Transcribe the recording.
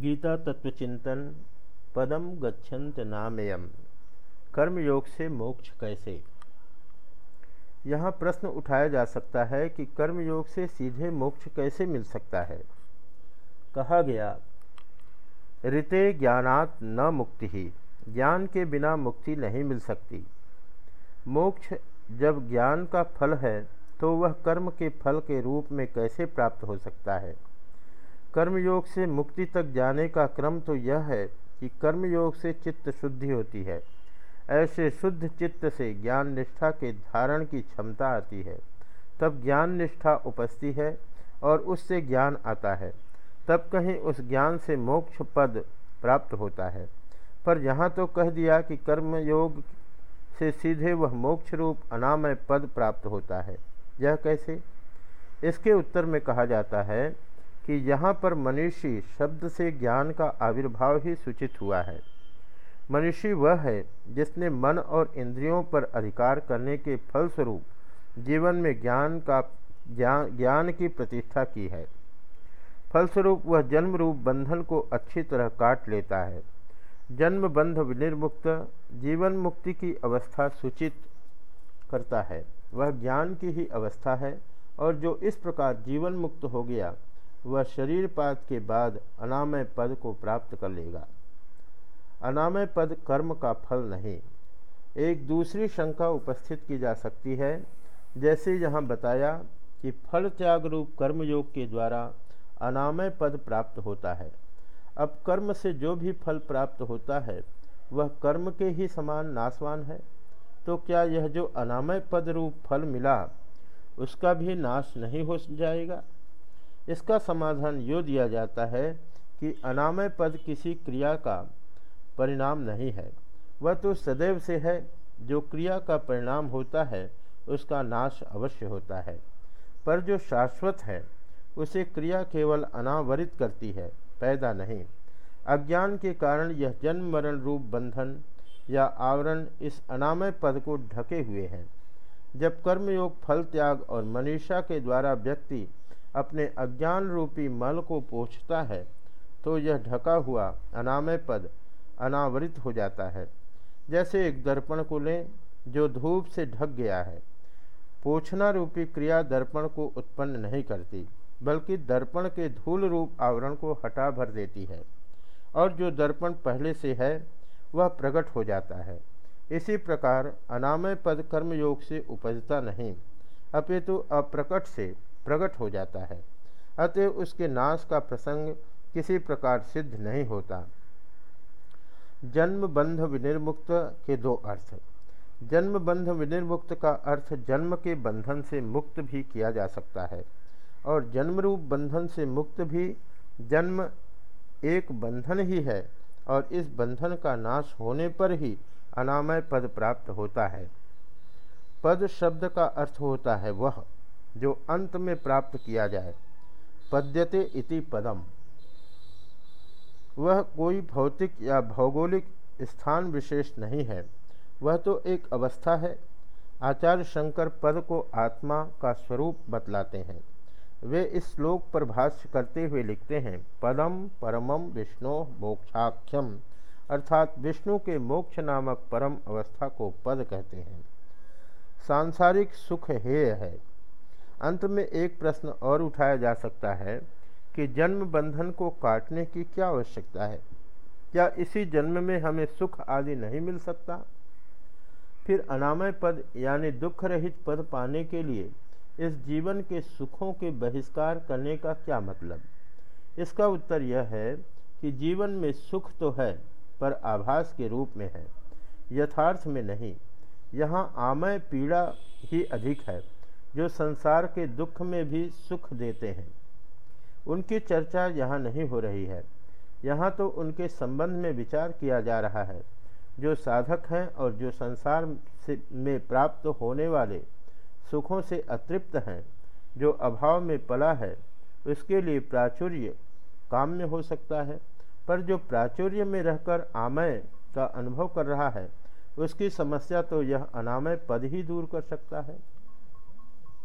गीता तत्वचिंतन पदम गच्छन्त नामयम। कर्मयोग से मोक्ष कैसे? यहाँ प्रश्न उठाया जा सकता है कि कर्मयोग से सीधे मोक्ष कैसे मिल सकता है। कहा गया, ऋते ज्ञानात न मुक्ति ही ज्ञान के बिना मुक्ति नहीं मिल सकती। मोक्ष जब ज्ञान का फल है तो वह कर्म के फल के रूप में कैसे प्राप्त हो सकता है? कर्मयोग से मुक्ति तक जाने का क्रम तो यह है कि कर्मयोग से चित्त शुद्धि होती है। ऐसे शुद्ध चित्त से ज्ञान निष्ठा के धारण की क्षमता आती है। तब ज्ञान निष्ठा उपस्थित है और उससे ज्ञान आता है। तब कहीं उस ज्ञान से मोक्ष पद प्राप्त होता है। पर यहाँ तो कह दिया कि कर्मयोग से सीधे वह मोक्ष रूप अनामय पद प्राप्त होता है। यह कैसे? इसके उत्तर में कहा जाता है कि यहाँ पर मनीषी शब्द से ज्ञान का आविर्भाव ही सूचित हुआ है। मनीषी वह है जिसने मन और इंद्रियों पर अधिकार करने के फलस्वरूप जीवन में ज्ञान का ज्ञान ज्ञान की प्रतिष्ठा की है। फलस्वरूप वह जन्म रूप बंधन को अच्छी तरह काट लेता है। जन्म बंध विनिर्मुक्त, जीवन मुक्ति की अवस्था सूचित करता है। वह ज्ञान की ही अवस्था है और जो इस प्रकार जीवन मुक्त हो गया वह शरीर पात के बाद अनामय पद को प्राप्त कर लेगा। अनामय पद कर्म का फल नहीं। एक दूसरी शंका उपस्थित की जा सकती है। जैसे यहाँ बताया कि फल त्याग रूप कर्मयोग के द्वारा अनामय पद प्राप्त होता है। अब कर्म से जो भी फल प्राप्त होता है, वह कर्म के ही समान नाशवान है। तो क्या यह जो अनामय पद रूप फल मिला, उसका भी नाश नहीं हो जाएगा? इसका समाधान यो दिया जाता है कि अनामय पद किसी क्रिया का परिणाम नहीं है। वह तो सदैव से है, जो क्रिया का परिणाम होता है, उसका नाश अवश्य होता है। पर जो शाश्वत है, उसे क्रिया केवल अनावरित करती है, पैदा नहीं। अज्ञान के कारण यह जन्म मरण रूप बंधन या आवरण इस अनामय पद को ढके हुए हैं। जब कर्मयोग फल त्याग और मनीषा के द्वारा व्यक्ति अपने अज्ञान रूपी मल को पोछता है तो यह ढका हुआ अनामय पद अनावृत हो जाता है। जैसे एक दर्पण को लें, जो धूप से ढक गया है। पोछना रूपी क्रिया दर्पण को उत्पन्न नहीं करती, बल्कि दर्पण के धूल रूप आवरण को हटा भर देती है, और जो दर्पण पहले से है, वह प्रकट हो जाता है। इसी प्रकार अनामय पद कर्मयोग से उपजता नहीं, अपितु अप्रकट से प्रकट हो जाता है। अतः उसके नाश का प्रसंग किसी प्रकार सिद्ध नहीं होता। जन्म बंध विनिर्मुक्त के दो अर्थ। जन्म बंध विनिर्मुक्त का अर्थ जन्म के बंधन से मुक्त भी किया जा सकता है और जन्म रूप बंधन से मुक्त भी जन्म एक बंधन ही है और इस बंधन का नाश होने पर ही अनामय पद प्राप्त होता है। पद शब्द का अर्थ होता है वह। जो अंत में प्राप्त किया जाए, पद्यते इति पदम। वह कोई भौतिक या भौगोलिक स्थान विशेष नहीं है। वह तो एक अवस्था है। आचार्य शंकर पद को आत्मा का स्वरूप बतलाते हैं। वे इस श्लोक पर भाष्य करते हुए लिखते हैं, पदम परमम विष्णु मोक्षाख्यम। अर्थात विष्णु के मोक्ष नामक परम अवस्था को पद कहते हैं। सांसारिक सुख हेय है। अंत में एक प्रश्न और उठाया जा सकता है कि जन्म बंधन को काटने की क्या आवश्यकता है? क्या इसी जन्म में हमें सुख आदि नहीं मिल सकता? फिर अनामय पद यानी दुख रहित पद पाने के लिए इस जीवन के सुखों के बहिष्कार करने का क्या मतलब? इसका उत्तर यह है कि जीवन में सुख तो है, पर आभास के रूप में है। यथार्थ में नहीं, यहाँ आमय पीड़ा ही अधिक है। जो संसार के दुख में भी सुख देते हैं। उनकी चर्चा यहाँ नहीं हो रही है। यहाँ तो उनके संबंध में विचार किया जा रहा है। जो साधक हैं और जो संसार से में प्राप्त होने वाले सुखों से अतृप्त हैं, जो अभाव में पला है, उसके लिए प्राचुर्य काम में हो सकता है। पर जो प्राचुर्य में रहकर आमय का अनुभव कर रहा है, उसकी समस्या तो यह अनामय पद ही दूर कर सकता है।